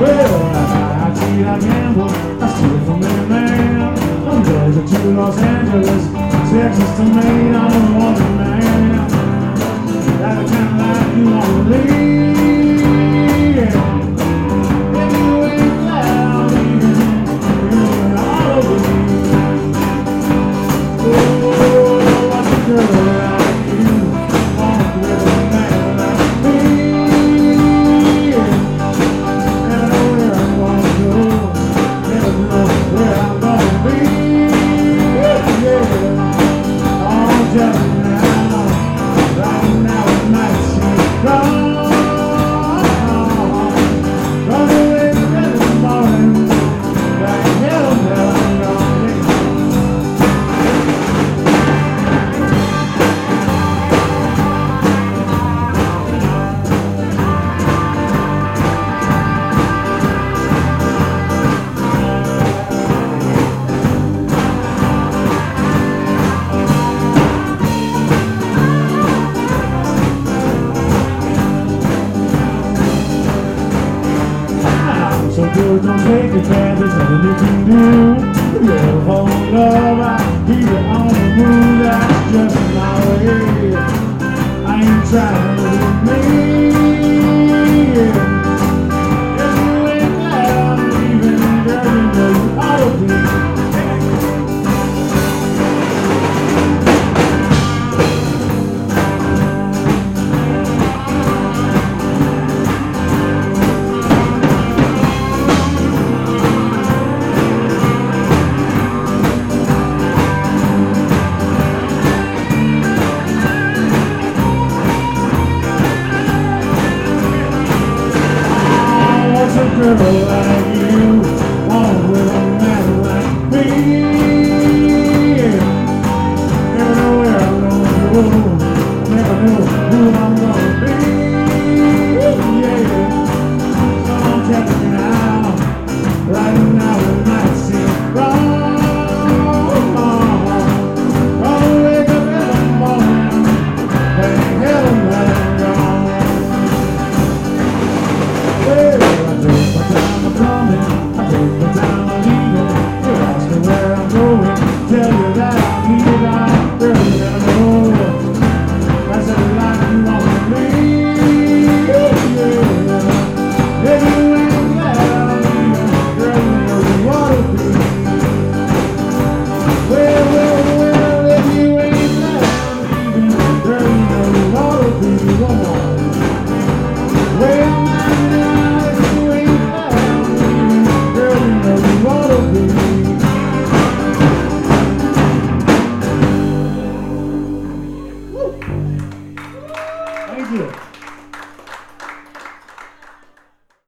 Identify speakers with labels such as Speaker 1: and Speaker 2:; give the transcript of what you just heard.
Speaker 1: Well, I cheat, I gamble, I steal from every man. I'm to Los Angeles, Texas to Maine. I'm a woman man. That's the kind of life you wanna live. take a chance, there's nothing you can do. Live on love, I keep it on the moonlight, just my way. I ain't trying Oh.